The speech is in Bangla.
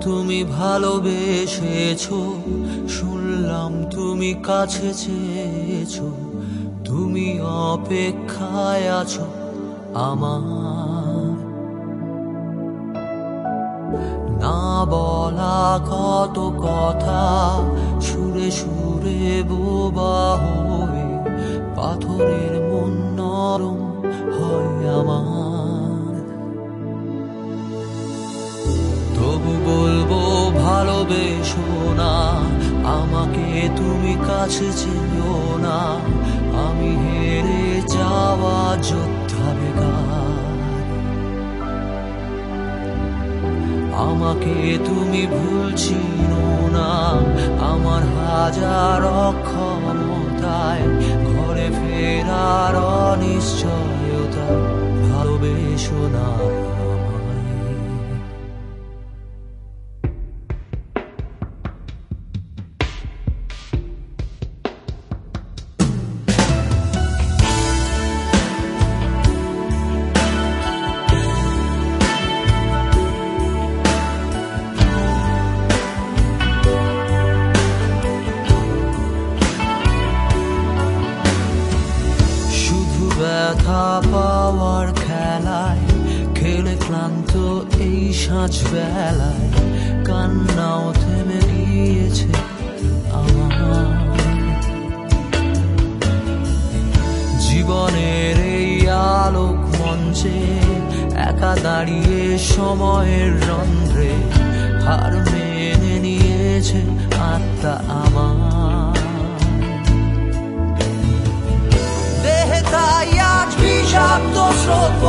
তুমি ভালোবেসেছো, শুনলাম তুমি কাছে চেয়েছো, তুমি অপেক্ষায় আছো আমার। না বলা কত কথা, সুরে সুরে বোবা হয়ে, পাথরের মন নরম হয় আমার। ভালোবেসো না আমাকে তুমি কাছে চেয়েও না। আমি হেরে যাওয়া যোদ্ধা বেকার। আমাকে তুমি ভুলছিনো না, আমার হাজার অক্ষমতায় ঘরে ফেরার অনিশ্চয়তা। ভালোবেসো না। ক্লান্ত এই সাঁঝ বেলায় কান্নাও থেমে গিয়েছে আমার। জীবনের এই আলোক মঞ্চে একা দাঁড়িয়ে সময়ের রন্ধ্রে হার মেনে নিয়েছে আত্মা আমার। দেহে তাই আজ বিষাক্ত স্রোত